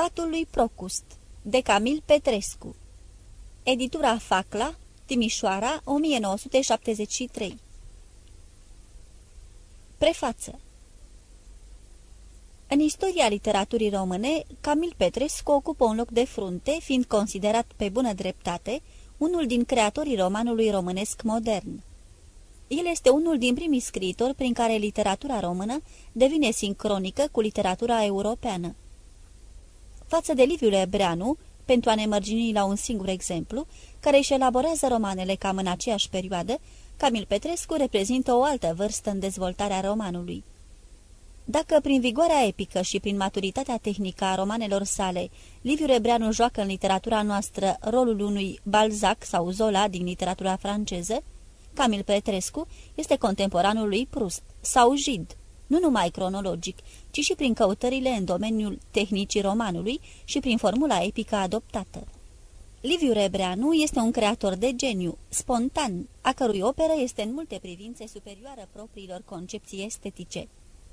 Patul lui Procust, de Camil Petrescu Editura Facla, Timișoara, 1973 Prefață În istoria literaturii române, Camil Petrescu ocupă un loc de frunte, fiind considerat pe bună dreptate unul din creatorii romanului românesc modern. El este unul din primii scriitori prin care literatura română devine sincronică cu literatura europeană. Față de Liviu Lebreanu, pentru a ne mărgini la un singur exemplu, care își elaborează romanele cam în aceeași perioadă, Camil Petrescu reprezintă o altă vârstă în dezvoltarea romanului. Dacă prin vigoarea epică și prin maturitatea tehnică a romanelor sale, Liviu Rebreanu joacă în literatura noastră rolul unui Balzac sau Zola din literatura franceză, Camil Petrescu este contemporanul lui Proust sau Gide, nu numai cronologic, ci și prin căutările în domeniul tehnicii romanului și prin formula epică adoptată. Liviu Rebreanu este un creator de geniu, spontan, a cărui operă este în multe privințe superioară propriilor concepții estetice.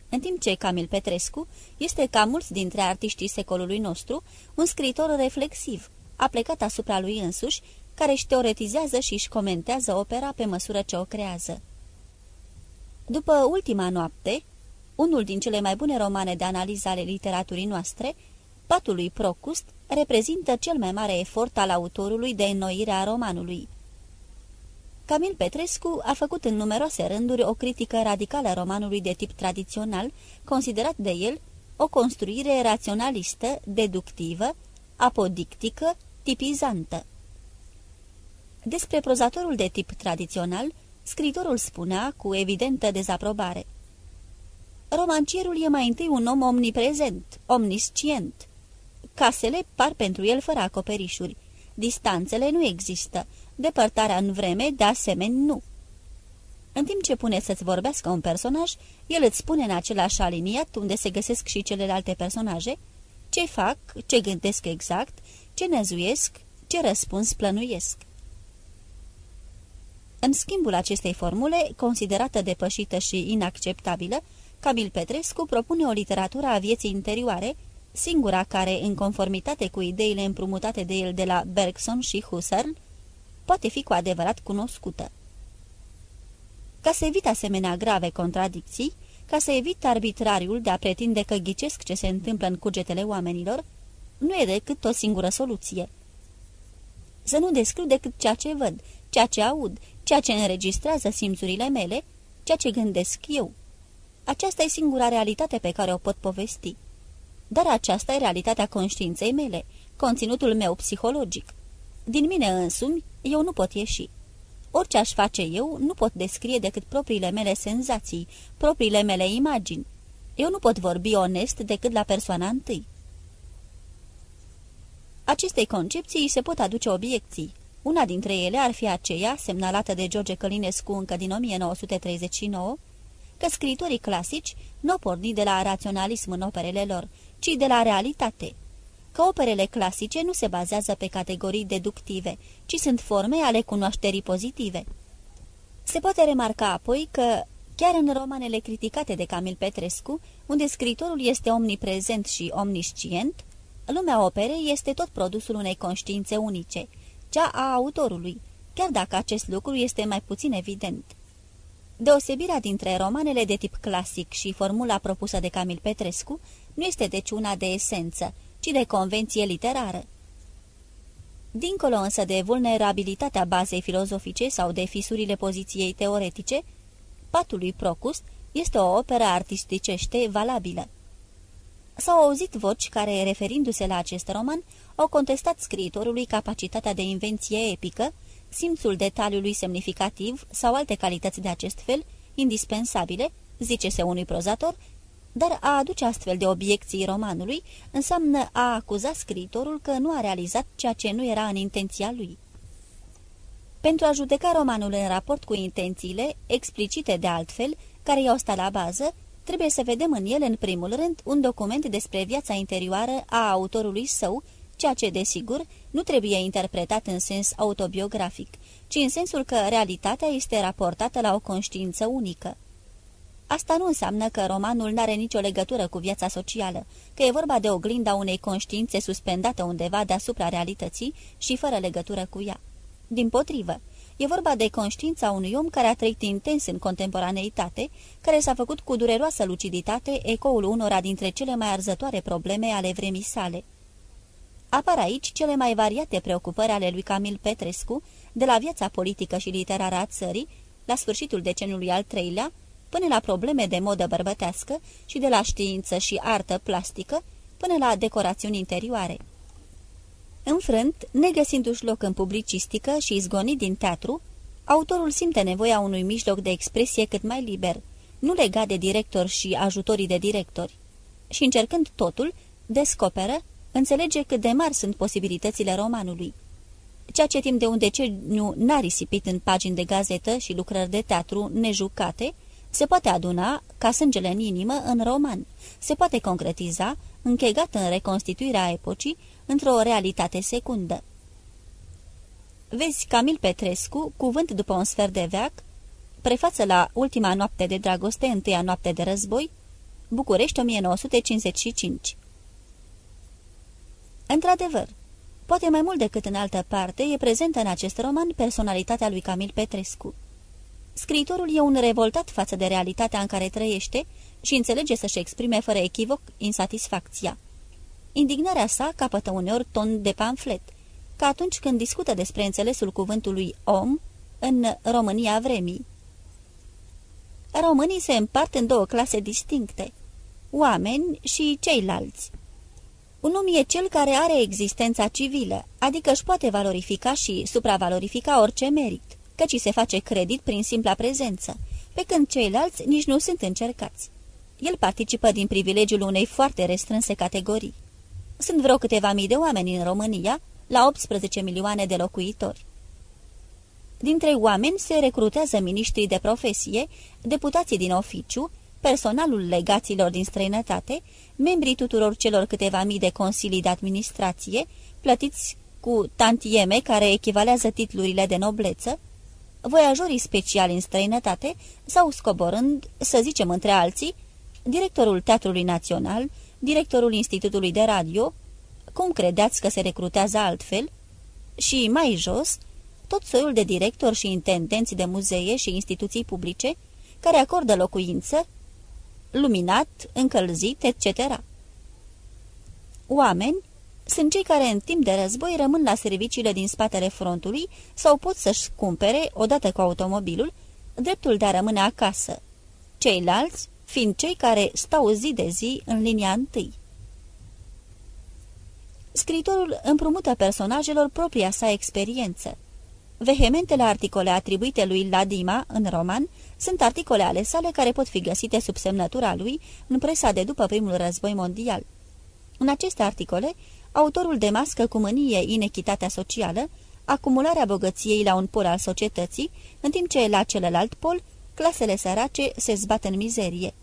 În timp ce Camil Petrescu este, ca mulți dintre artiștii secolului nostru, un scriitor reflexiv, aplecat asupra lui însuși, care își teoretizează și își comentează opera pe măsură ce o creează. După ultima noapte, unul din cele mai bune romane de analiză ale literaturii noastre, Patul lui Procust reprezintă cel mai mare efort al autorului de înnoire a romanului. Camil Petrescu a făcut în numeroase rânduri o critică radicală a romanului de tip tradițional, considerat de el o construire raționalistă, deductivă, apodictică, tipizantă. Despre prozatorul de tip tradițional, scritorul spunea cu evidentă dezaprobare – Romancierul e mai întâi un om omniprezent, omniscient. Casele par pentru el fără acoperișuri. Distanțele nu există. Depărtarea în vreme, de asemenea, nu. În timp ce pune să-ți vorbească un personaj, el îți spune în același aliniat, unde se găsesc și celelalte personaje, ce fac, ce gândesc exact, ce năzuiesc, ce răspuns plănuiesc. În schimbul acestei formule, considerată depășită și inacceptabilă, Camil Petrescu propune o literatură a vieții interioare, singura care, în conformitate cu ideile împrumutate de el de la Bergson și Husserl, poate fi cu adevărat cunoscută. Ca să evit asemenea grave contradicții, ca să evit arbitrariul de a pretinde că ghicesc ce se întâmplă în cugetele oamenilor, nu e decât o singură soluție. Să nu descriu decât ceea ce văd, ceea ce aud, ceea ce înregistrează simțurile mele, ceea ce gândesc eu. Aceasta e singura realitate pe care o pot povesti. Dar aceasta e realitatea conștiinței mele, conținutul meu psihologic. Din mine însumi, eu nu pot ieși. Orice aș face eu, nu pot descrie decât propriile mele senzații, propriile mele imagini. Eu nu pot vorbi onest decât la persoana întâi. Acestei concepții se pot aduce obiecții. Una dintre ele ar fi aceea, semnalată de George Călinescu încă din 1939, că scritorii clasici nu au pornit de la raționalism în operele lor, ci de la realitate, că operele clasice nu se bazează pe categorii deductive, ci sunt forme ale cunoașterii pozitive. Se poate remarca apoi că, chiar în romanele criticate de Camil Petrescu, unde scritorul este omniprezent și omniscient, lumea operei este tot produsul unei conștiințe unice, cea a autorului, chiar dacă acest lucru este mai puțin evident. Deosebirea dintre romanele de tip clasic și formula propusă de Camil Petrescu nu este deci una de esență, ci de convenție literară. Dincolo însă de vulnerabilitatea bazei filozofice sau de fisurile poziției teoretice, Patul lui Procust este o operă artisticește valabilă. S-au auzit voci care, referindu-se la acest roman, au contestat scriitorului capacitatea de invenție epică, simțul detaliului semnificativ sau alte calități de acest fel, indispensabile, zice-se unui prozator, dar a aduce astfel de obiecții romanului înseamnă a acuza scriitorul că nu a realizat ceea ce nu era în intenția lui. Pentru a judeca romanul în raport cu intențiile, explicite de altfel, care i-au stat la bază, trebuie să vedem în el, în primul rând, un document despre viața interioară a autorului său, ceea ce, desigur, nu trebuie interpretat în sens autobiografic, ci în sensul că realitatea este raportată la o conștiință unică. Asta nu înseamnă că romanul n-are nicio legătură cu viața socială, că e vorba de oglinda unei conștiințe suspendată undeva deasupra realității și fără legătură cu ea. Din potrivă, e vorba de conștiința unui om care a trăit intens în contemporaneitate, care s-a făcut cu dureroasă luciditate ecoul unora dintre cele mai arzătoare probleme ale vremii sale. Apar aici cele mai variate preocupări ale lui Camil Petrescu, de la viața politică și literară a țării, la sfârșitul deceniului al treilea, până la probleme de modă bărbătească și de la știință și artă plastică, până la decorațiuni interioare. Înfrânt, negăsindu-și loc în publicistică și izgonit din teatru, autorul simte nevoia unui mijloc de expresie cât mai liber, nu legat de directori și ajutorii de directori. Și încercând totul, descoperă, înțelege cât de mari sunt posibilitățile romanului. Ceea ce timp de un deceniu n-a risipit în pagini de gazetă și lucrări de teatru nejucate, se poate aduna, ca sângele în inimă, în roman. Se poate concretiza, închegat în reconstituirea epocii, într-o realitate secundă. Vezi Camil Petrescu, cuvânt după un sfert de veac, prefață la Ultima noapte de dragoste, întâia noapte de război, București 1955 Într-adevăr, poate mai mult decât în altă parte, e prezentă în acest roman personalitatea lui Camil Petrescu. Scriitorul e un revoltat față de realitatea în care trăiește și înțelege să-și exprime fără echivoc insatisfacția. Indignarea sa capătă uneori ton de pamflet, ca atunci când discută despre înțelesul cuvântului om în România vremii. Românii se împart în două clase distincte, oameni și ceilalți. Un om e cel care are existența civilă, adică își poate valorifica și supravalorifica orice merit căci se face credit prin simpla prezență, pe când ceilalți nici nu sunt încercați. El participă din privilegiul unei foarte restrânse categorii. Sunt vreo câteva mii de oameni în România, la 18 milioane de locuitori. Dintre oameni se recrutează miniștrii de profesie, deputații din oficiu, personalul legaților din străinătate, membrii tuturor celor câteva mii de consilii de administrație, plătiți cu tantieme care echivalează titlurile de nobleță, voiajorii speciali în străinătate sau scoborând, să zicem între alții, directorul Teatrului Național, directorul Institutului de Radio, cum credeați că se recrutează altfel, și mai jos, tot soiul de directori și intendenți de muzee și instituții publice, care acordă locuință, luminat, încălzit, etc. Oameni sunt cei care în timp de război rămân la serviciile din spatele frontului sau pot să-și cumpere, odată cu automobilul, dreptul de a rămâne acasă. Ceilalți fiind cei care stau zi de zi în linia întâi. Scritorul împrumută personajelor propria sa experiență. Vehementele articole atribuite lui Ladima în roman sunt articole ale sale care pot fi găsite sub semnătura lui în presa de după primul război mondial. În aceste articole, autorul demască cu mânie inechitatea socială, acumularea bogăției la un pol al societății, în timp ce la celălalt pol, clasele sărace se zbat în mizerie.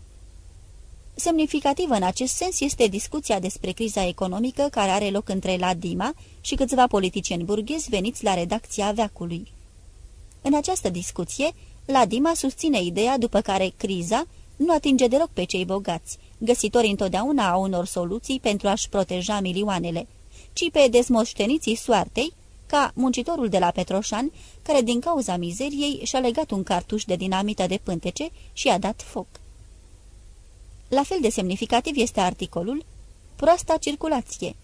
Semnificativă în acest sens este discuția despre criza economică care are loc între Ladima și câțiva politicieni burghezi veniți la redacția veacului. În această discuție, Ladima susține ideea după care criza nu atinge deloc pe cei bogați, găsitori întotdeauna a unor soluții pentru a-și proteja milioanele, ci pe dezmoșteniții soartei, ca muncitorul de la Petroșan, care din cauza mizeriei și-a legat un cartuș de dinamită de pântece și a dat foc. La fel de semnificativ este articolul Proasta circulație,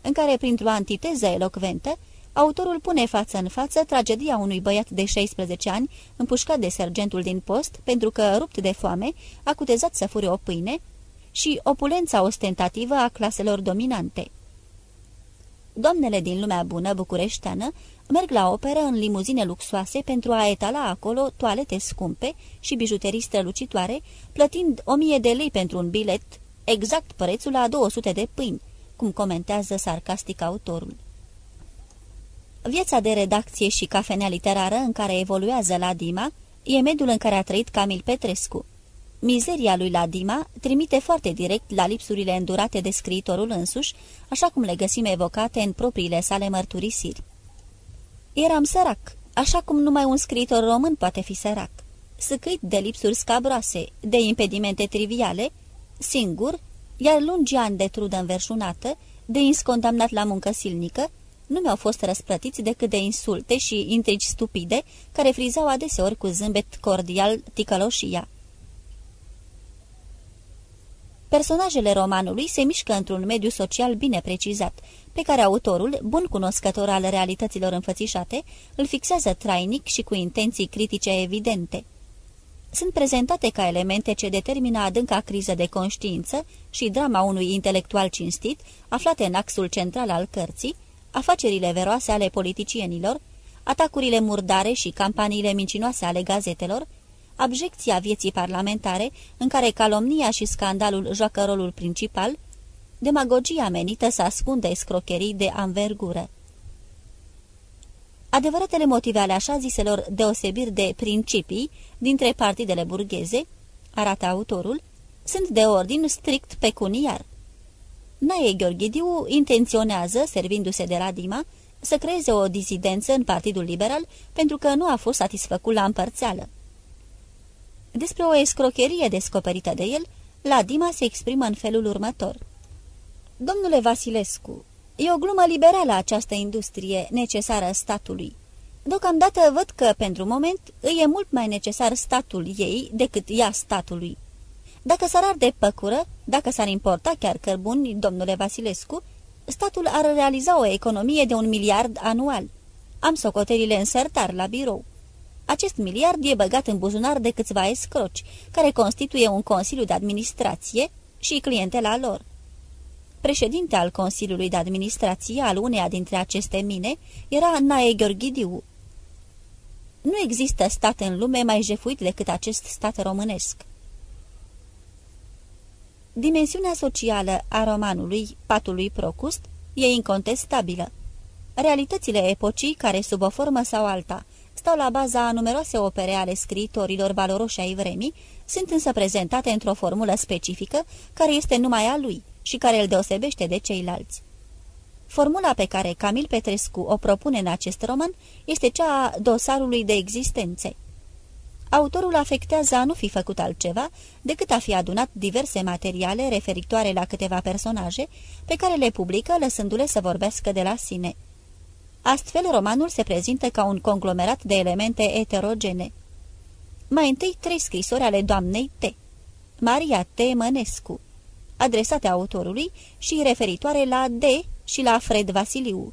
în care, printr-o antiteză elocventă, autorul pune față în față tragedia unui băiat de 16 ani împușcat de sergentul din post pentru că, rupt de foame, a cutezat să fure o pâine și opulența ostentativă a claselor dominante. Doamnele din lumea bună bucureșteană merg la operă în limuzine luxoase pentru a etala acolo toalete scumpe și bijuterii strălucitoare, plătind o mie de lei pentru un bilet, exact prețul la 200 de pâini, cum comentează sarcastic autorul. Viața de redacție și cafenea literară în care evoluează la Dima e mediul în care a trăit Camil Petrescu. Mizeria lui Ladima trimite foarte direct la lipsurile îndurate de scriitorul însuși, așa cum le găsim evocate în propriile sale mărturisiri. Eram sărac, așa cum numai un scriitor român poate fi sărac. săcâit de lipsuri scabroase, de impedimente triviale, singur, iar lungi ani de trudă înverșunată, de ins condamnat la muncă silnică, nu mi-au fost răsplătiți decât de insulte și intrigi stupide, care frizau adeseori cu zâmbet cordial ticăloșia. Personajele romanului se mișcă într-un mediu social bine precizat, pe care autorul, bun cunoscător al realităților înfățișate, îl fixează trainic și cu intenții critice evidente. Sunt prezentate ca elemente ce determină adânca criză de conștiință și drama unui intelectual cinstit, aflate în axul central al cărții, afacerile veroase ale politicienilor, atacurile murdare și campaniile mincinoase ale gazetelor, abjecția vieții parlamentare, în care calomnia și scandalul joacă rolul principal, demagogia menită să ascundă escrocherii de anvergură. Adevăratele motive ale așa ziselor deosebiri de principii dintre partidele burgheze, arată autorul, sunt de ordin strict pecuniar. Nae Gheorghidiu intenționează, servindu-se de Radima, să creeze o dizidență în Partidul Liberal pentru că nu a fost satisfăcut la împărțeală. Despre o escrocherie descoperită de el, la Dima se exprimă în felul următor. Domnule Vasilescu, e o glumă liberală această industrie necesară statului. Deocamdată văd că, pentru moment, îi e mult mai necesar statul ei decât ea statului. Dacă s-ar arde păcură, dacă s-ar importa chiar cărbuni, domnule Vasilescu, statul ar realiza o economie de un miliard anual. Am socotelile în sertar la birou. Acest miliard e băgat în buzunar de câțiva escroci, care constituie un consiliu de administrație și clientela lor. Președinte al Consiliului de Administrație al uneia dintre aceste mine era Nae Gheorghidiu. Nu există stat în lume mai jefuit decât acest stat românesc. Dimensiunea socială a romanului Patului Procust e incontestabilă. Realitățile epocii care, sub o formă sau alta, stau la baza a numeroase opere ale scriitorilor valoroși ai vremii, sunt însă prezentate într-o formulă specifică, care este numai a lui și care îl deosebește de ceilalți. Formula pe care Camil Petrescu o propune în acest roman este cea a dosarului de existențe. Autorul afectează a nu fi făcut altceva decât a fi adunat diverse materiale referitoare la câteva personaje pe care le publică lăsându-le să vorbească de la sine. Astfel, romanul se prezintă ca un conglomerat de elemente eterogene. Mai întâi trei scrisori ale doamnei T. Maria T. Mănescu, adresate autorului și referitoare la D. și la Fred Vasiliu.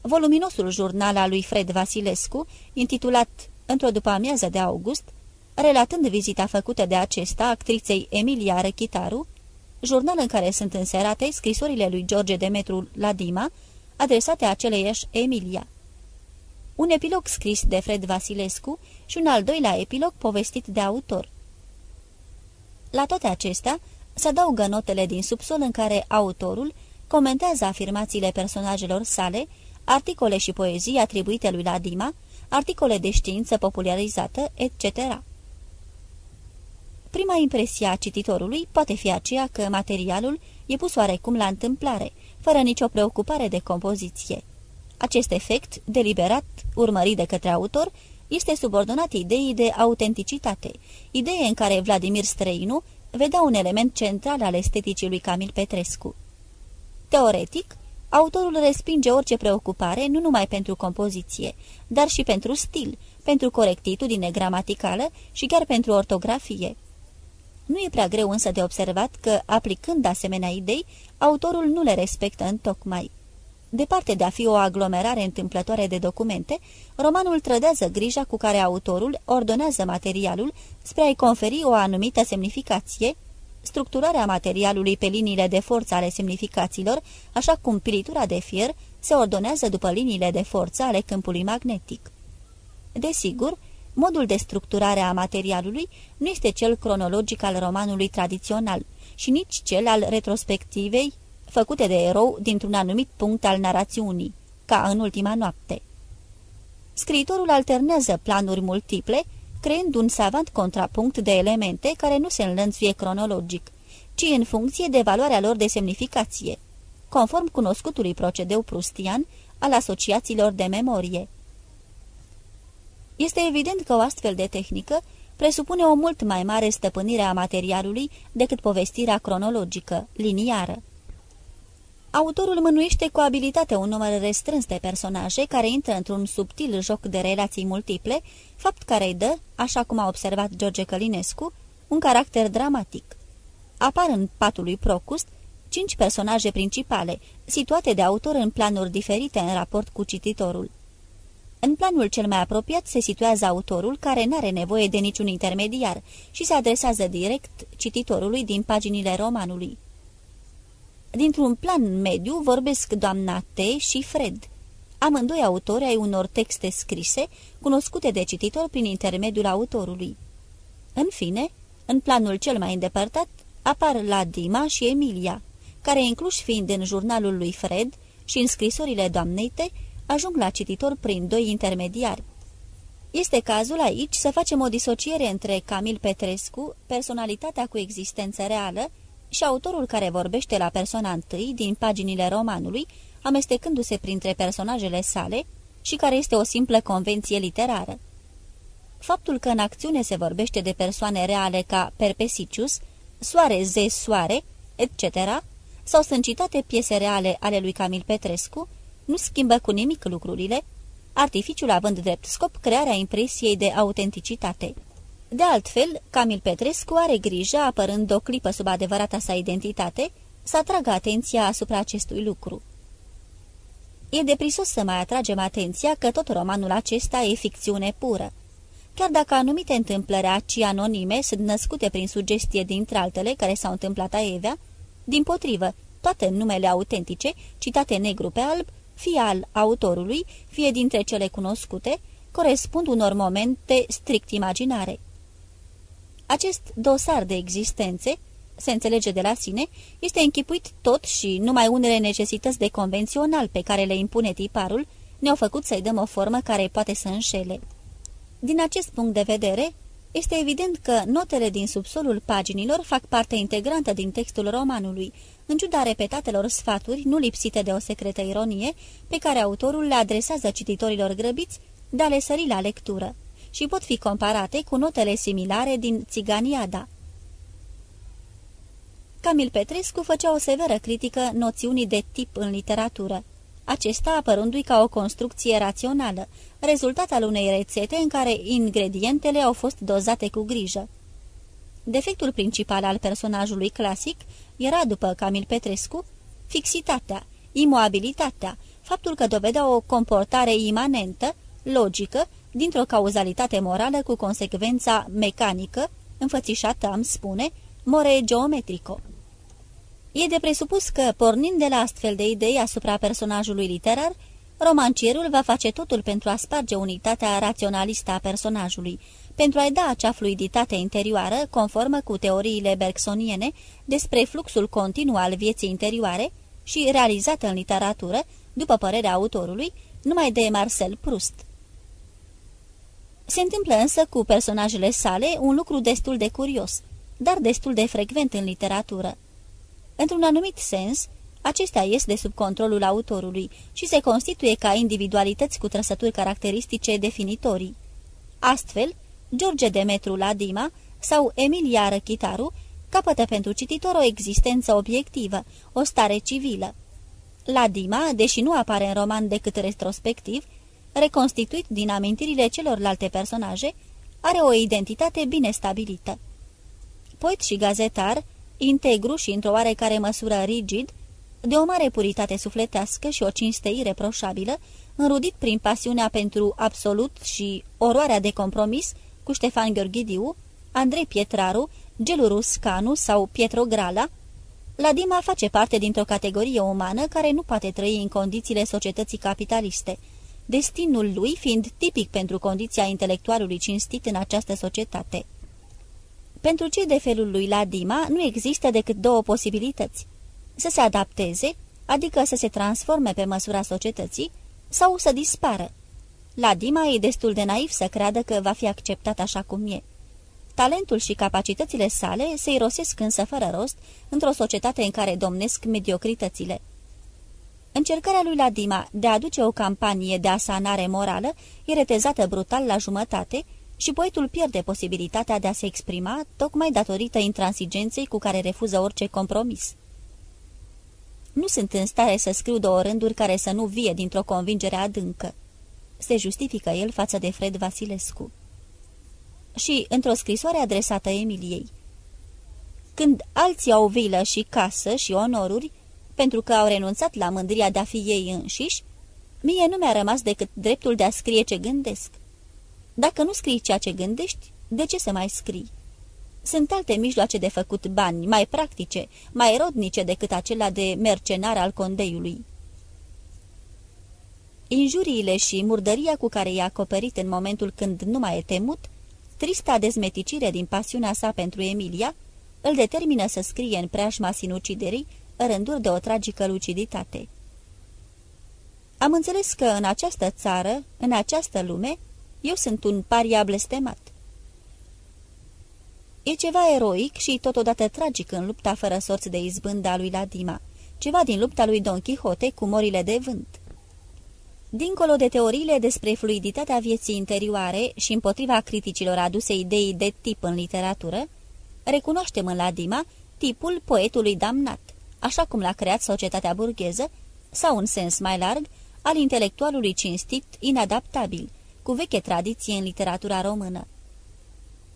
Voluminosul jurnal al lui Fred Vasilescu, intitulat Într-o după-amiază de august, relatând vizita făcută de acesta actriței Emilia Rechitaru, jurnal în care sunt înserate scrisorile lui George Demetru la Dima, adresate aceleiași Emilia. Un epilog scris de Fred Vasilescu și un al doilea epilog povestit de autor. La toate acestea, se adaugă notele din subsol în care autorul comentează afirmațiile personajelor sale, articole și poezii atribuite lui Ladima, articole de știință popularizată, etc. Prima impresie a cititorului poate fi aceea că materialul e pus oarecum la întâmplare, fără nicio preocupare de compoziție. Acest efect, deliberat, urmărit de către autor, este subordonat ideii de autenticitate, idee în care Vladimir Străinu vedea un element central al esteticii lui Camil Petrescu. Teoretic, autorul respinge orice preocupare nu numai pentru compoziție, dar și pentru stil, pentru corectitudine gramaticală și chiar pentru ortografie. Nu e prea greu însă de observat că, aplicând asemenea idei, autorul nu le respectă în tocmai. Departe de a fi o aglomerare întâmplătoare de documente, romanul trădează grija cu care autorul ordonează materialul spre a-i conferi o anumită semnificație, structurarea materialului pe liniile de forță ale semnificațiilor, așa cum pilitura de fier se ordonează după liniile de forță ale câmpului magnetic. Desigur, modul de structurare a materialului nu este cel cronologic al romanului tradițional și nici cel al retrospectivei făcute de erou dintr-un anumit punct al narațiunii, ca în ultima noapte. Scriitorul alternează planuri multiple, creând un savant contrapunct de elemente care nu se înlănțuie cronologic, ci în funcție de valoarea lor de semnificație, conform cunoscutului procedeu prustian al asociațiilor de memorie. Este evident că o astfel de tehnică presupune o mult mai mare stăpânire a materialului decât povestirea cronologică, liniară. Autorul mânuiește cu abilitate un număr restrâns de personaje care intră într-un subtil joc de relații multiple, fapt care îi dă, așa cum a observat George Călinescu, un caracter dramatic. Apar în patul lui Procust cinci personaje principale, situate de autor în planuri diferite în raport cu cititorul. În planul cel mai apropiat se situează autorul, care n-are nevoie de niciun intermediar și se adresează direct cititorului din paginile romanului. Dintr-un plan mediu vorbesc doamna T. și Fred, amândoi autori ai unor texte scrise, cunoscute de cititor prin intermediul autorului. În fine, în planul cel mai îndepărtat, apar la Dima și Emilia, care, incluși fiind în jurnalul lui Fred și în scrisorile doamnei T., ajung la cititor prin doi intermediari. Este cazul aici să facem o disociere între Camil Petrescu, personalitatea cu existență reală, și autorul care vorbește la persoana întâi din paginile romanului, amestecându-se printre personajele sale și care este o simplă convenție literară. Faptul că în acțiune se vorbește de persoane reale ca Perpesicius, Soare, Ze, Soare, etc., sau sunt citate piese reale ale lui Camil Petrescu, nu schimbă cu nimic lucrurile, artificiul având drept scop crearea impresiei de autenticitate. De altfel, Camil Petrescu are grijă, apărând o clipă sub adevărata sa identitate, să atragă atenția asupra acestui lucru. E deprisos să mai atragem atenția că tot romanul acesta e ficțiune pură. Chiar dacă anumite întâmplări aci anonime sunt născute prin sugestie dintre altele care s-au întâmplat a Evea, din potrivă, toate numele autentice, citate negru pe alb, fie al autorului, fie dintre cele cunoscute, corespund unor momente strict imaginare. Acest dosar de existențe, se înțelege de la sine, este închipuit tot și numai unele necesități de convențional pe care le impune tiparul ne-au făcut să-i dăm o formă care poate să înșele. Din acest punct de vedere, este evident că notele din subsolul paginilor fac parte integrantă din textul romanului, în ciuda repetatelor sfaturi, nu lipsite de o secretă ironie, pe care autorul le adresează cititorilor grăbiți de a le sări la lectură și pot fi comparate cu notele similare din Țiganiada. Camil Petrescu făcea o severă critică noțiunii de tip în literatură, acesta apărându-i ca o construcție rațională, rezultat al unei rețete în care ingredientele au fost dozate cu grijă. Defectul principal al personajului clasic era, după Camil Petrescu, fixitatea, imoabilitatea, faptul că dovedea o comportare imanentă, logică, dintr-o cauzalitate morală cu consecvența mecanică, înfățișată, am spune, more geometrico. E de presupus că, pornind de la astfel de idei asupra personajului literar, romancierul va face totul pentru a sparge unitatea raționalistă a personajului, pentru a-i da acea fluiditate interioară, conformă cu teoriile bergsoniene despre fluxul continuu al vieții interioare și realizată în literatură, după părerea autorului, numai de Marcel Proust. Se întâmplă însă cu personajele sale un lucru destul de curios, dar destul de frecvent în literatură. Într-un anumit sens, acestea ies de sub controlul autorului și se constituie ca individualități cu trăsături caracteristice definitorii. Astfel, George Demetru Ladima sau Emilia Răchitaru capătă pentru cititor o existență obiectivă, o stare civilă. Ladima, deși nu apare în roman decât retrospectiv, reconstituit din amintirile celorlalte personaje, are o identitate bine stabilită. Poet și gazetar, integru și într-o oarecare măsură rigid, de o mare puritate sufletească și o cinste ireproșabilă, înrudit prin pasiunea pentru absolut și oroarea de compromis cu Ștefan Gheorghidiu, Andrei Pietraru, Gelurus Canu sau Pietro Grala, Ladima face parte dintr-o categorie umană care nu poate trăi în condițiile societății capitaliste, destinul lui fiind tipic pentru condiția intelectualului cinstit în această societate. Pentru cei de felul lui Ladima nu există decât două posibilități. Să se adapteze, adică să se transforme pe măsura societății, sau să dispară. Ladima e destul de naiv să creadă că va fi acceptat așa cum e. Talentul și capacitățile sale se irosesc însă fără rost într-o societate în care domnesc mediocritățile. Încercarea lui Ladima de a aduce o campanie de asanare morală e retezată brutal la jumătate și poetul pierde posibilitatea de a se exprima tocmai datorită intransigenței cu care refuză orice compromis. Nu sunt în stare să scriu două rânduri care să nu vie dintr-o convingere adâncă. Se justifică el față de Fred Vasilescu. Și, într-o scrisoare adresată Emiliei, Când alții au vilă și casă și onoruri, pentru că au renunțat la mândria de a fi ei înșiși, mie nu mi-a rămas decât dreptul de a scrie ce gândesc. Dacă nu scrii ceea ce gândești, de ce să mai scrii? Sunt alte mijloace de făcut bani, mai practice, mai rodnice decât acela de mercenar al condeiului. Injuriile și murdăria cu care i-a acoperit în momentul când nu mai e temut, trista dezmeticire din pasiunea sa pentru Emilia, îl determină să scrie în preajma sinuciderii rânduri de o tragică luciditate. Am înțeles că în această țară, în această lume, eu sunt un paria blestemat. E ceva eroic și totodată tragic în lupta fără sorți de izbândă a lui Ladima, ceva din lupta lui Don Quixote cu morile de vânt. Dincolo de teoriile despre fluiditatea vieții interioare și împotriva criticilor aduse ideii de tip în literatură, recunoaștem în Ladima tipul poetului damnat, așa cum l-a creat societatea burgheză, sau, în sens mai larg, al intelectualului cinstit, inadaptabil, cu veche tradiție în literatura română.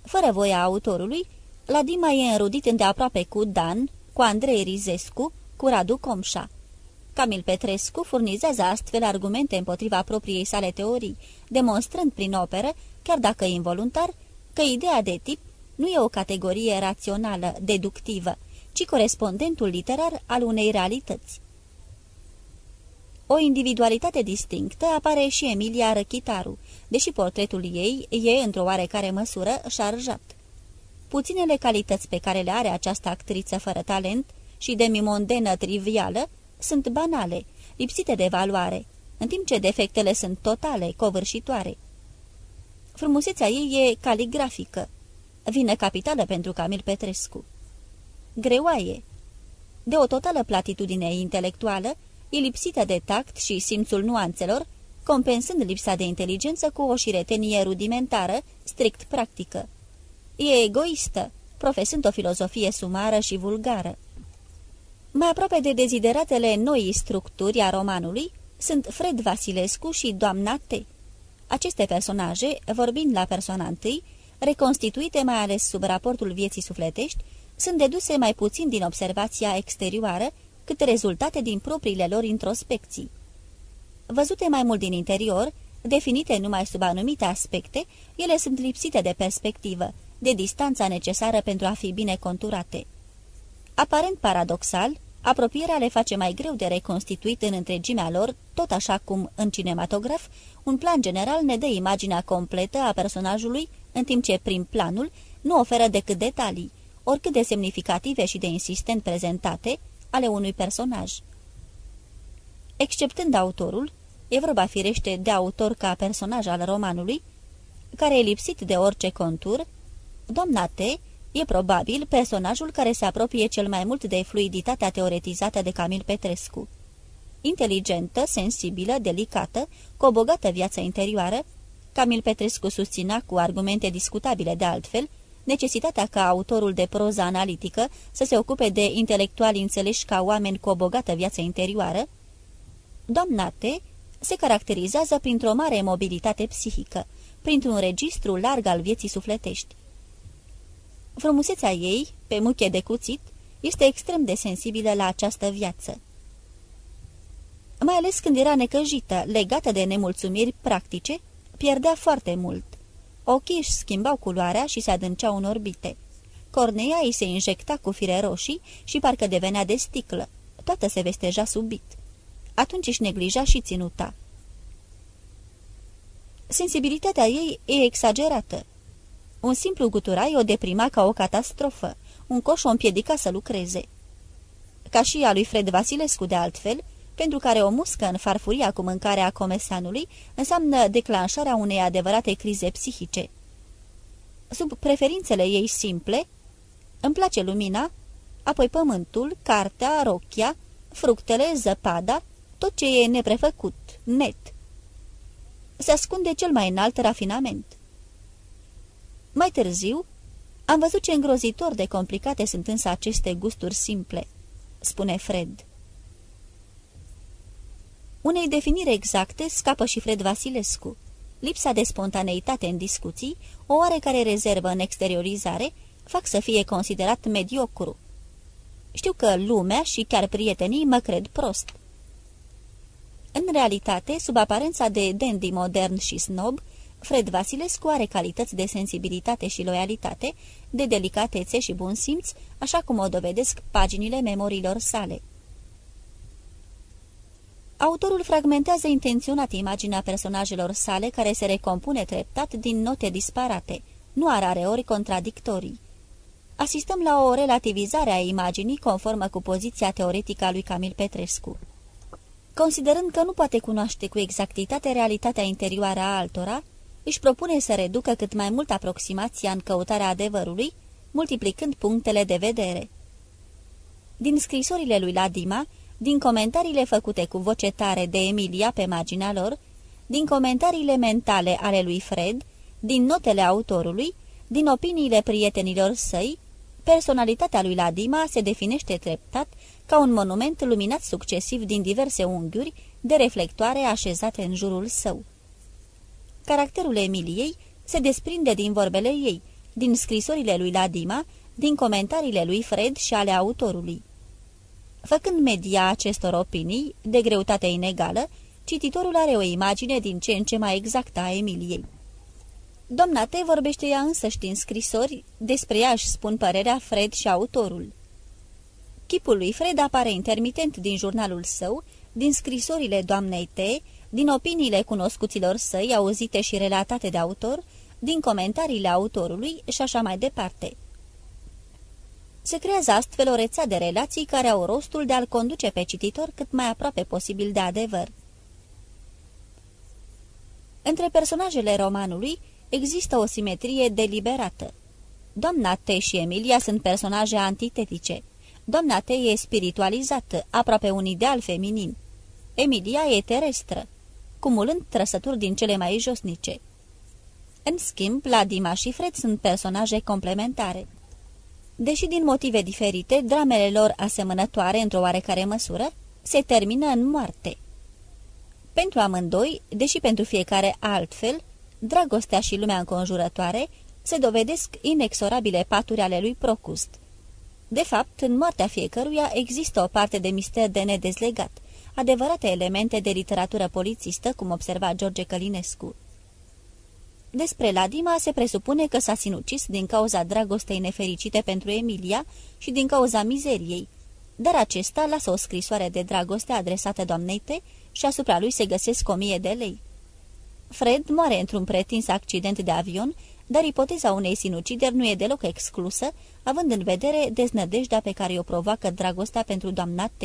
Fără voia autorului, Ladima e înrudit îndeaproape cu Dan, cu Andrei Rizescu, cu Radu Comșa. Camil Petrescu furnizează astfel argumente împotriva propriei sale teorii, demonstrând prin operă, chiar dacă involuntar, că ideea de tip nu e o categorie rațională, deductivă, ci corespondentul literar al unei realități. O individualitate distinctă apare și Emilia Răchitaru, deși portretul ei e, într-o oarecare măsură, șarjat. Puținele calități pe care le are această actriță fără talent și demimondenă trivială sunt banale, lipsite de valoare, în timp ce defectele sunt totale, covârșitoare. Frumusețea ei e caligrafică, vine capitală pentru Camil Petrescu. Greoaie. De o totală platitudine intelectuală, e lipsită de tact și simțul nuanțelor, compensând lipsa de inteligență cu o șiretenie rudimentară, strict practică. E egoistă, profesând o filozofie sumară și vulgară. Mai aproape de dezideratele noii structuri a romanului sunt Fred Vasilescu și doamna T. Aceste personaje, vorbind la persoana întâi, reconstituite mai ales sub raportul vieții sufletești, sunt deduse mai puțin din observația exterioară, cât rezultate din propriile lor introspecții. Văzute mai mult din interior, definite numai sub anumite aspecte, ele sunt lipsite de perspectivă, de distanța necesară pentru a fi bine conturate. Aparent paradoxal, apropierea le face mai greu de reconstituit în întregimea lor, tot așa cum, în cinematograf, un plan general ne dă imaginea completă a personajului, în timp ce, prin planul, nu oferă decât detalii, oricât de semnificative și de insistent prezentate, ale unui personaj. Exceptând autorul, e vorba firește de autor ca personaj al romanului, care e lipsit de orice contur, doamna T. e probabil personajul care se apropie cel mai mult de fluiditatea teoretizată de Camil Petrescu. Inteligentă, sensibilă, delicată, cu o bogată viață interioară, Camil Petrescu susținea cu argumente discutabile de altfel, necesitatea ca autorul de proză analitică să se ocupe de intelectuali înțeleși ca oameni cu o bogată viață interioară, doamna T. se caracterizează printr-o mare mobilitate psihică, printr-un registru larg al vieții sufletești. Frumusețea ei, pe muche de cuțit, este extrem de sensibilă la această viață. Mai ales când era necăjită, legată de nemulțumiri practice, pierdea foarte mult. Ochii își schimbau culoarea și se adânceau în orbite. Corneia îi se injecta cu fire roșii și parcă devenea de sticlă. Toată se vesteja subit. Atunci își neglija și ținuta. Sensibilitatea ei e exagerată. Un simplu guturai o deprima ca o catastrofă. Un coș o împiedica să lucreze. Ca și a lui Fred Vasilescu de altfel, pentru care o muscă în farfuria cu mâncarea comesanului înseamnă declanșarea unei adevărate crize psihice. Sub preferințele ei simple, îmi place lumina, apoi pământul, cartea, rochia, fructele, zăpada, tot ce e neprefăcut, net. Se ascunde cel mai înalt rafinament. Mai târziu, am văzut ce îngrozitor de complicate sunt însă aceste gusturi simple, spune Fred. Unei definiri exacte scapă și Fred Vasilescu. Lipsa de spontaneitate în discuții, o oarecare rezervă în exteriorizare, fac să fie considerat mediocru. Știu că lumea și chiar prietenii mă cred prost. În realitate, sub aparența de dandy modern și snob, Fred Vasilescu are calități de sensibilitate și loialitate, de delicatețe și bun simț, așa cum o dovedesc paginile memoriilor sale. Autorul fragmentează intenționat imaginea personajelor sale care se recompune treptat din note disparate, nu are ori contradictorii. Asistăm la o relativizare a imaginii conformă cu poziția teoretică a lui Camil Petrescu. Considerând că nu poate cunoaște cu exactitate realitatea interioară a altora, își propune să reducă cât mai mult aproximația în căutarea adevărului, multiplicând punctele de vedere. Din scrisorile lui Ladima, din comentariile făcute cu voce tare de Emilia pe marginea lor, din comentariile mentale ale lui Fred, din notele autorului, din opiniile prietenilor săi, personalitatea lui Ladima se definește treptat ca un monument luminat succesiv din diverse unghiuri de reflectoare așezate în jurul său. Caracterul Emiliei se desprinde din vorbele ei, din scrisorile lui Ladima, din comentariile lui Fred și ale autorului. Făcând media acestor opinii, de greutate inegală, cititorul are o imagine din ce în ce mai exactă a Emiliei. Doamna T. vorbește ea însăși din scrisori, despre ea își spun părerea Fred și autorul. Chipul lui Fred apare intermitent din jurnalul său, din scrisorile doamnei T., din opiniile cunoscuților săi auzite și relatate de autor, din comentariile autorului și așa mai departe. Se creează astfel o rețea de relații care au rostul de a-l conduce pe cititor cât mai aproape posibil de adevăr. Între personajele romanului există o simetrie deliberată. Doamna T și Emilia sunt personaje antitetice. Doamna T e spiritualizată, aproape un ideal feminin. Emilia e terestră, cumulând trăsături din cele mai josnice. În schimb, Ladima și Fred sunt personaje complementare. Deși din motive diferite, dramele lor asemănătoare într-o oarecare măsură, se termină în moarte. Pentru amândoi, deși pentru fiecare altfel, dragostea și lumea înconjurătoare se dovedesc inexorabile paturi ale lui Procust. De fapt, în moartea fiecăruia există o parte de mister de nedezlegat, adevărate elemente de literatură polițistă, cum observa George Călinescu. Despre Ladima se presupune că s-a sinucis din cauza dragostei nefericite pentru Emilia și din cauza mizeriei, dar acesta lasă o scrisoare de dragoste adresată doamnei T și asupra lui se găsesc o mie de lei. Fred moare într-un pretins accident de avion, dar ipoteza unei sinucideri nu e deloc exclusă, având în vedere deznădejdea pe care o provoacă dragostea pentru doamna T.